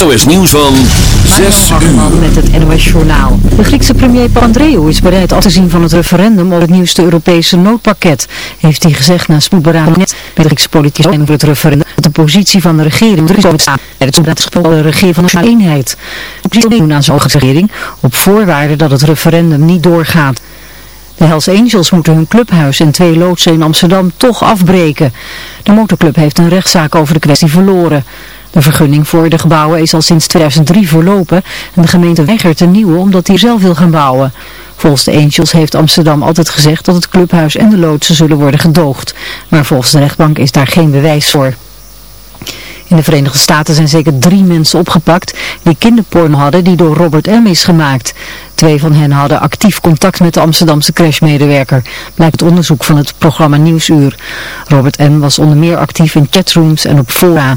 NOS nieuws van 6 uur. met het NOS Journaal. De Griekse premier Papandreou is bereid af te zien van het referendum op het nieuwste Europese noodpakket. Heeft hij gezegd na spoedberaad net met de Griekse politiek over het referendum. Dat de positie van de regering er is over staan. Het is de regering van nationale eenheid. De oppositie doen aan zijn regering op voorwaarde dat het referendum niet doorgaat. De Hells Angels moeten hun clubhuis en twee loodsen in Amsterdam toch afbreken. De motorclub heeft een rechtszaak over de kwestie verloren. De vergunning voor de gebouwen is al sinds 2003 verlopen en de gemeente weigert een nieuwe omdat hij zelf wil gaan bouwen. Volgens de Angels heeft Amsterdam altijd gezegd dat het clubhuis en de loodsen zullen worden gedoogd. Maar volgens de rechtbank is daar geen bewijs voor. In de Verenigde Staten zijn zeker drie mensen opgepakt die kinderporno hadden die door Robert M. is gemaakt. Twee van hen hadden actief contact met de Amsterdamse crashmedewerker, blijkt het onderzoek van het programma Nieuwsuur. Robert M. was onder meer actief in chatrooms en op fora.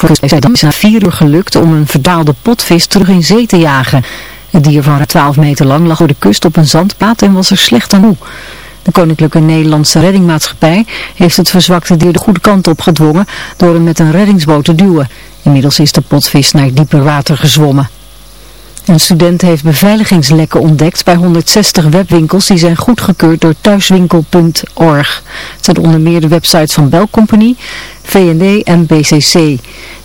Mij is na vier uur gelukt om een verdaalde potvis terug in zee te jagen. Het dier van 12 meter lang lag voor de kust op een zandplaat en was er slecht aan moe. De Koninklijke Nederlandse Reddingmaatschappij heeft het verzwakte dier de goede kant op gedwongen door hem met een reddingsboot te duwen. Inmiddels is de potvis naar dieper water gezwommen. Een student heeft beveiligingslekken ontdekt bij 160 webwinkels die zijn goedgekeurd door thuiswinkel.org. Het zijn onder meer de websites van Bell V&D en BCC.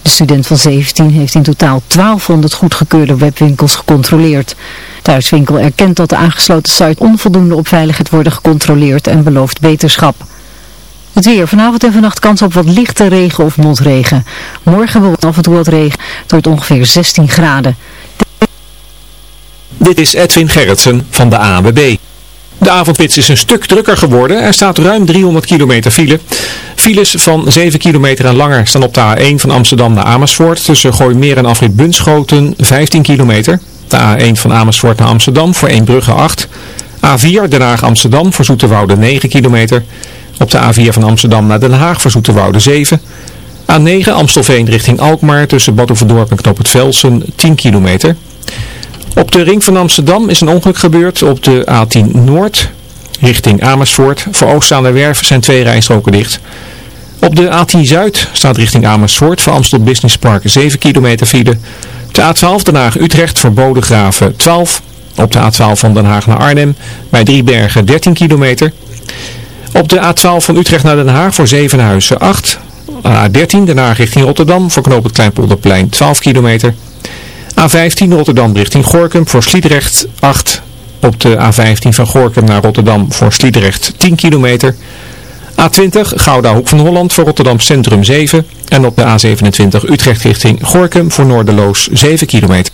De student van 17 heeft in totaal 1200 goedgekeurde webwinkels gecontroleerd. Thuiswinkel erkent dat de aangesloten site onvoldoende op veiligheid worden gecontroleerd en belooft beterschap. Het weer. Vanavond en vannacht kans op wat lichte regen of motregen. Morgen wel af en toe wat regen. Het wordt ongeveer 16 graden. Dit is Edwin Gerritsen van de ANWB. De avondspits is een stuk drukker geworden. Er staat ruim 300 kilometer file. Files van 7 kilometer en langer staan op de A1 van Amsterdam naar Amersfoort. Tussen Gooimeer en Afrit Bunschoten 15 kilometer. De A1 van Amersfoort naar Amsterdam voor 1 Brugge 8. A4 Den Haag Amsterdam voor Zoeterwoude 9 kilometer. Op de A4 van Amsterdam naar Den Haag voor Zoeterwoude 7. A9 Amstelveen richting Alkmaar tussen Badhoevedorp en Knoop het Velsen 10 kilometer. Op de ring van Amsterdam is een ongeluk gebeurd op de A10 Noord richting Amersfoort. Voor Oostzaanerwerf zijn twee rijstroken dicht. Op de A10 Zuid staat richting Amersfoort voor Amstel Business Park 7 kilometer file. De A12 Den Haag Utrecht voor Bodegraven 12. Op de A12 van Den Haag naar Arnhem bij Driebergen 13 kilometer. Op de A12 van Utrecht naar Den Haag voor Zevenhuizen 8. A13 Den Haag richting Rotterdam voor Knoop het Kleinpolderplein 12 kilometer. A15 Rotterdam richting Gorkum voor Sliedrecht 8. Op de A15 van Gorkum naar Rotterdam voor Sliedrecht 10 kilometer. A20 Gouda Hoek van Holland voor Rotterdam Centrum 7. En op de A27 Utrecht richting Gorkum voor Noorderloos 7 kilometer.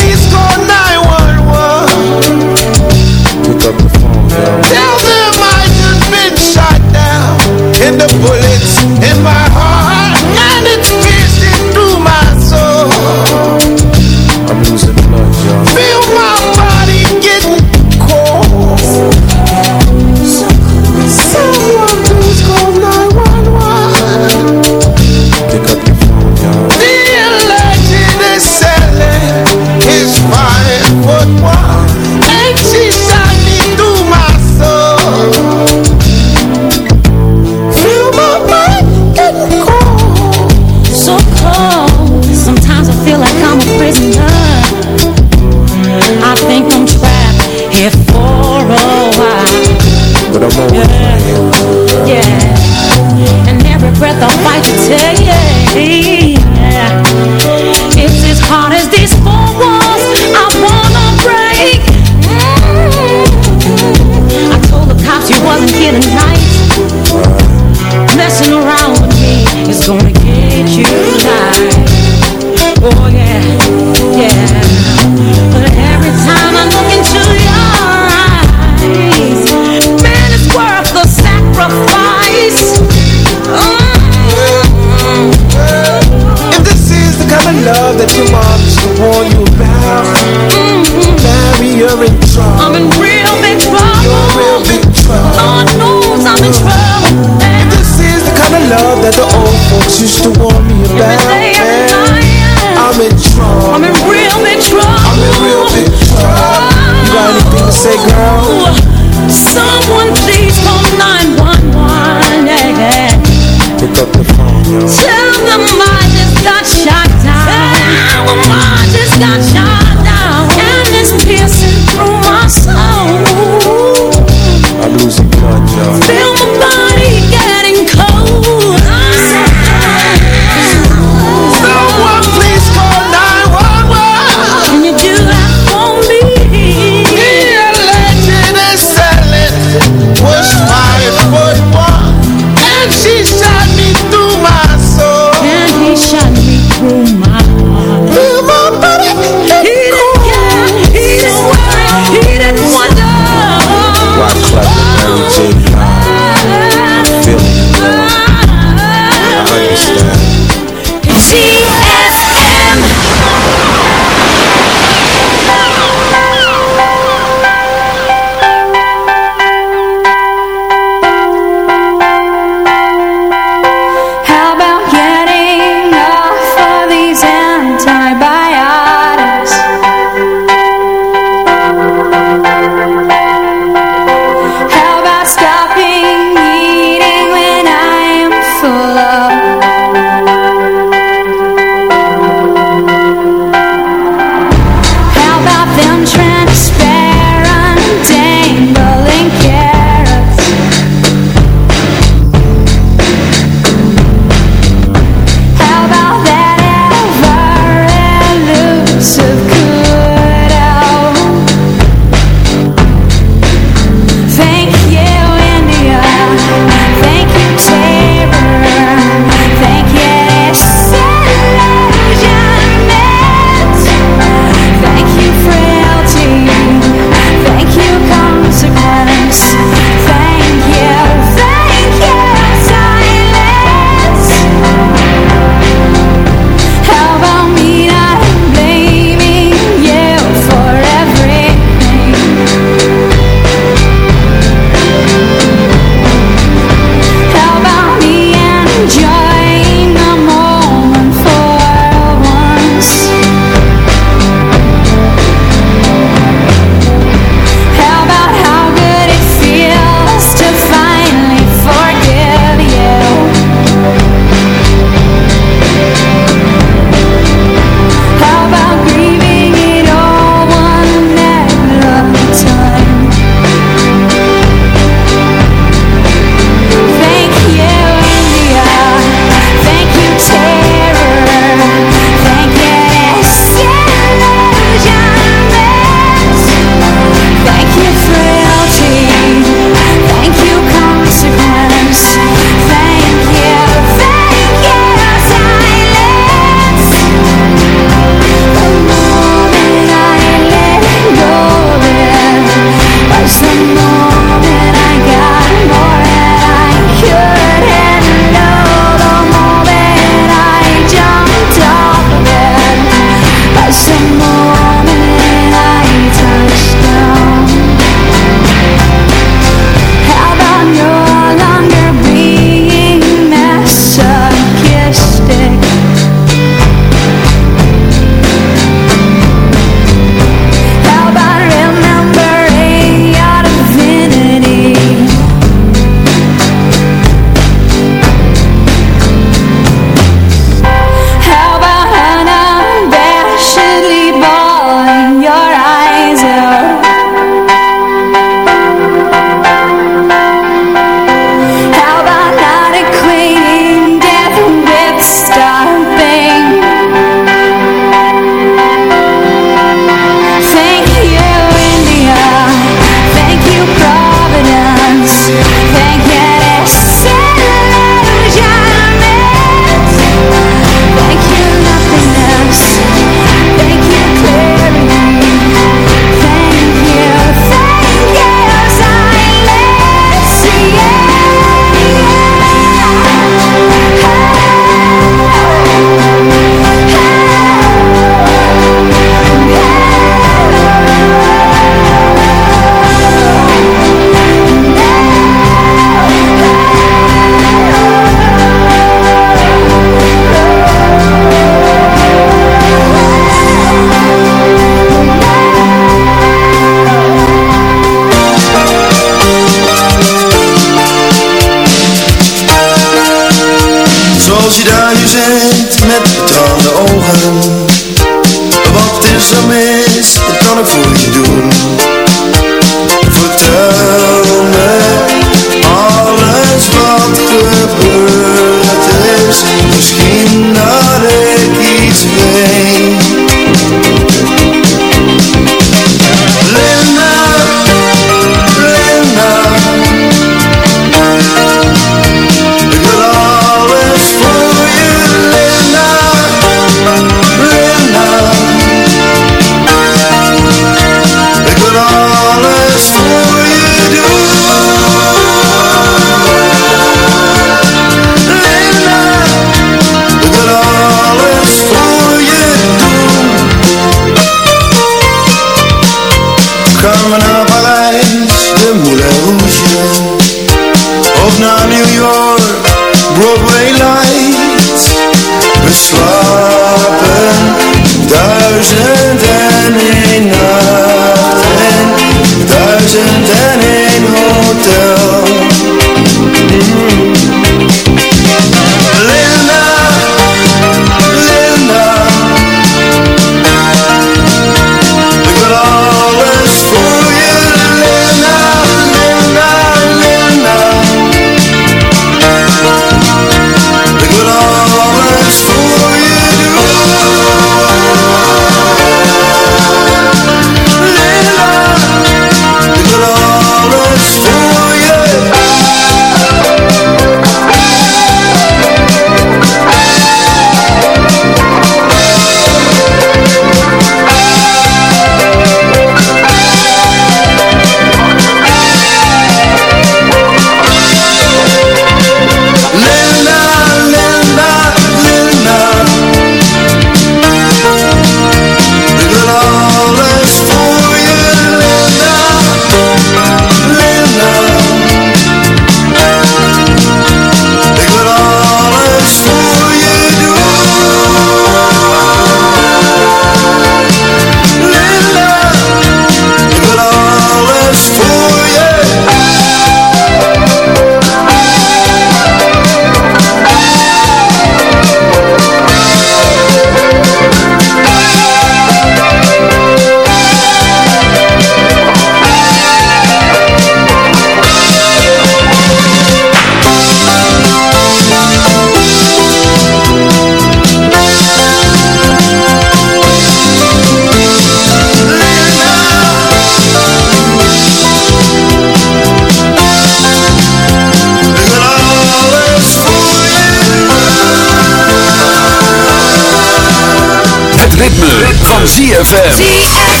ZFM. ZFM.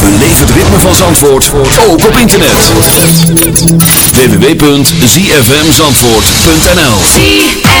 Beleef het ritme van Zandvoort, ook op internet. www.zfmzandvoort.nl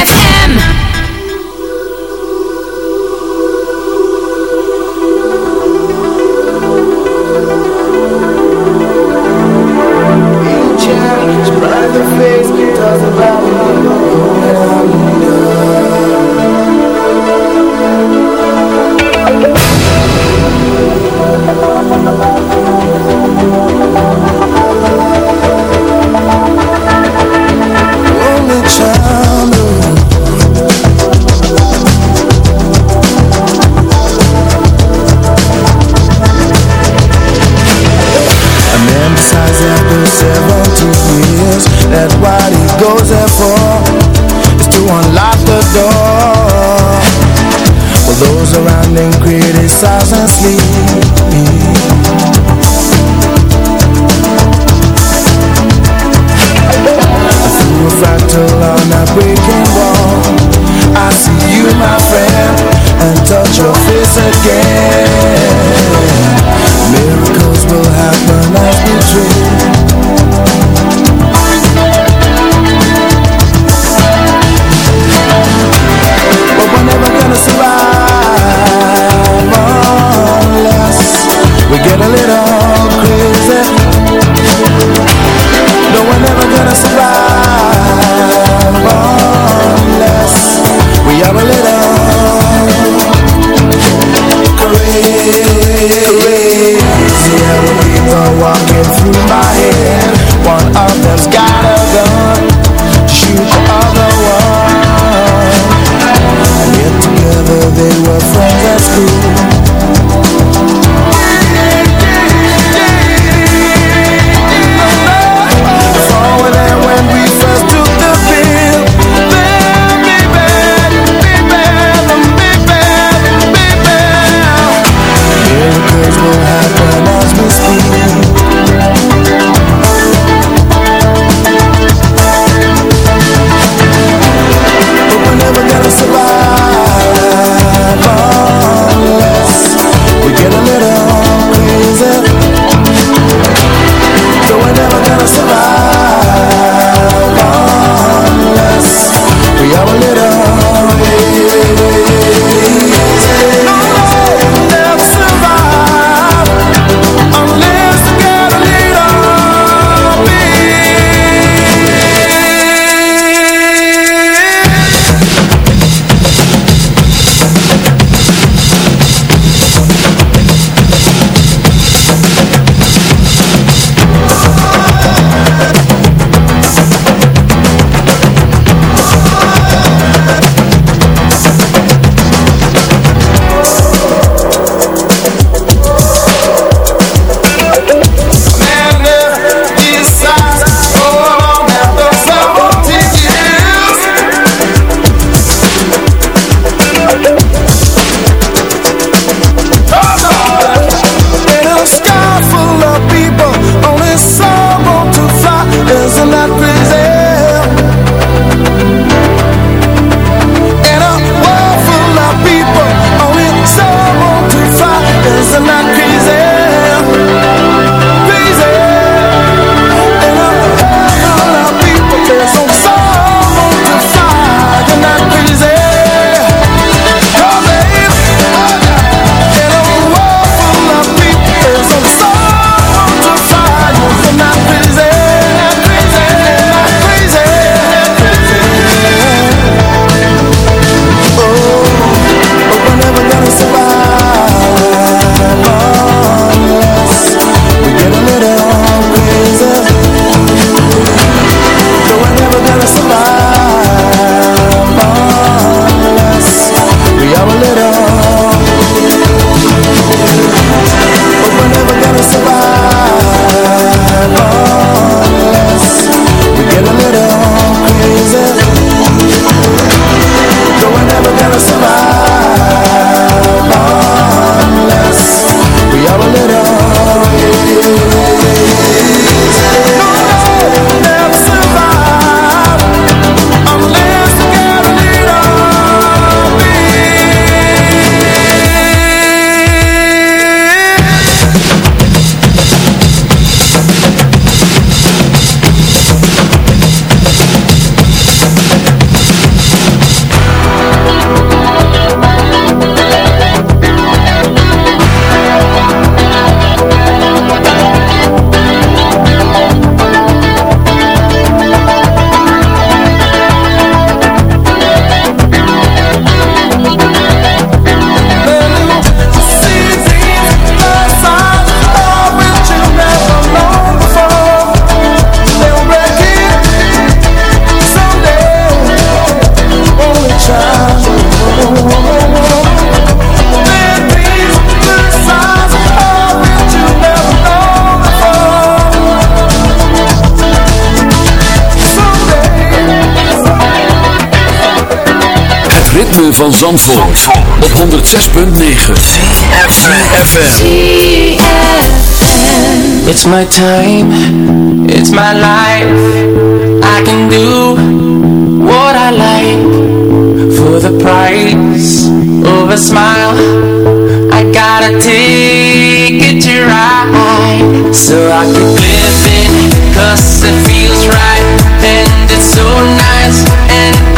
van Zandvoort, op 106.9 FM. It's my time, it's my life. I can do what I like. For the price of a smile I gotta take it to ride. So I keep living cause it feels right. And it's so nice and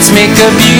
Let's make a beautiful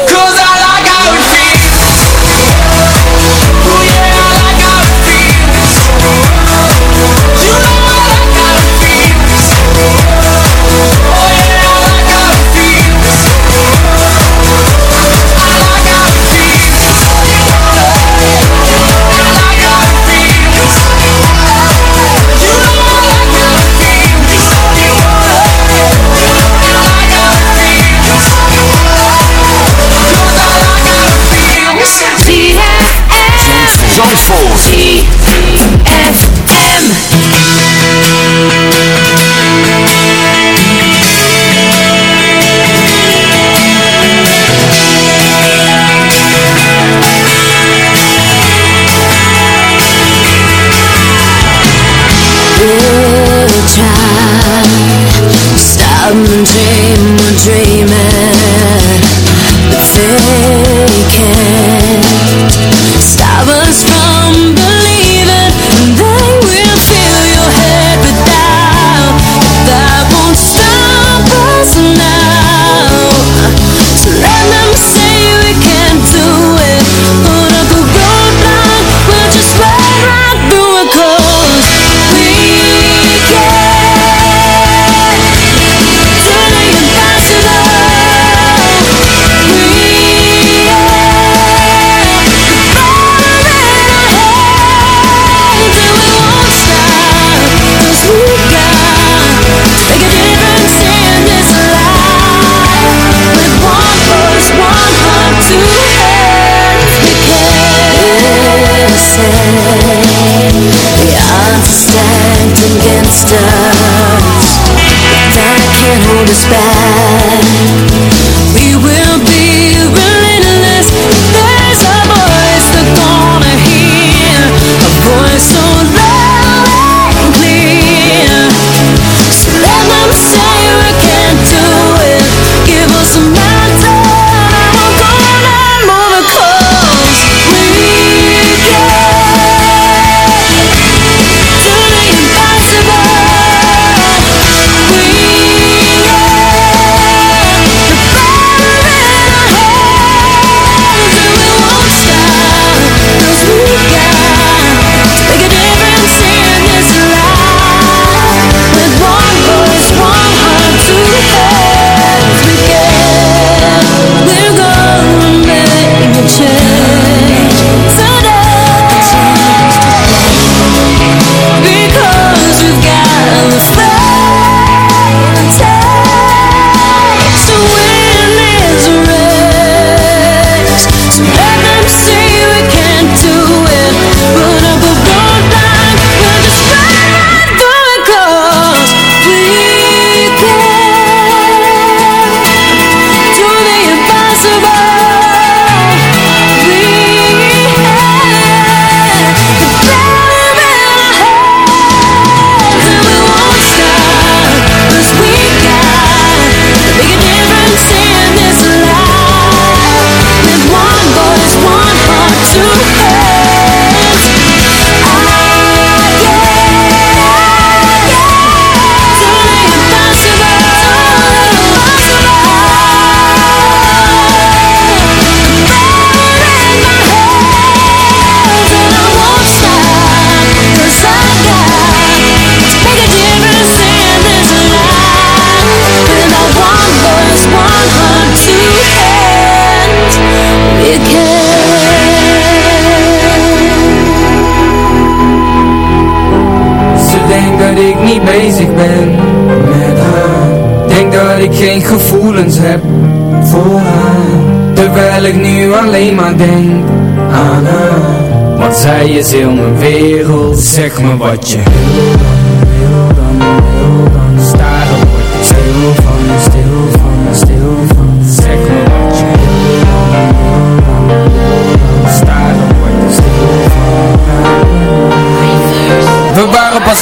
Terwijl ik nu alleen maar denk aan haar. Want zij is heel mijn wereld Zeg me wat je wil. Dan, wil dan, wil dan Staren word ik stil van, stil van, stil van Zeg me wat je wil. Dan, wil dan, wil dan Staren word ik stil van we waren pas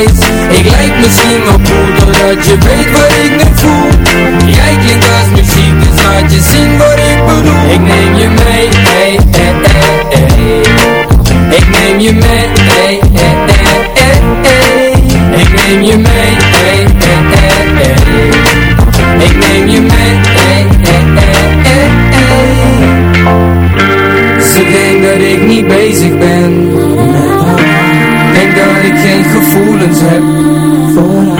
Ik lijk misschien wel cool Doordat je weet wat ik nu voel Jij klinkt als muziek Dus laat je zien wat ik bedoel Ik neem je mee hey, hey, hey, hey. Ik neem je mee hey, hey, hey, hey, hey. Ik neem je mee hey, hey, hey. Ik neem je mee hey, hey, hey. Ze dat ik niet bezig ben Dat ik geen gevoelens heb voor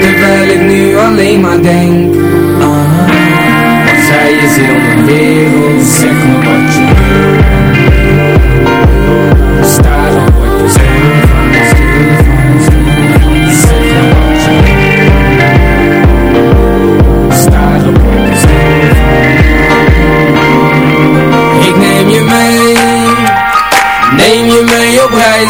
Terwijl ik nu alleen maar denk haar Want zij is heel mijn wereld Zeg me wat je wil. Staren word je stil van, stil van,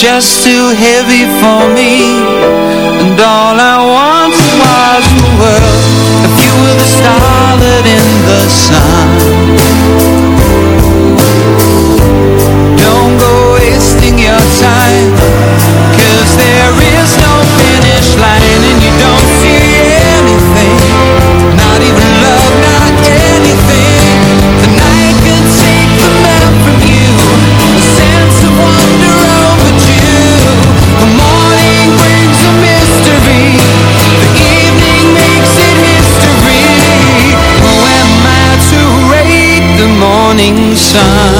just too heavy for me. And all I want was the world. If you were the star in the sun. 山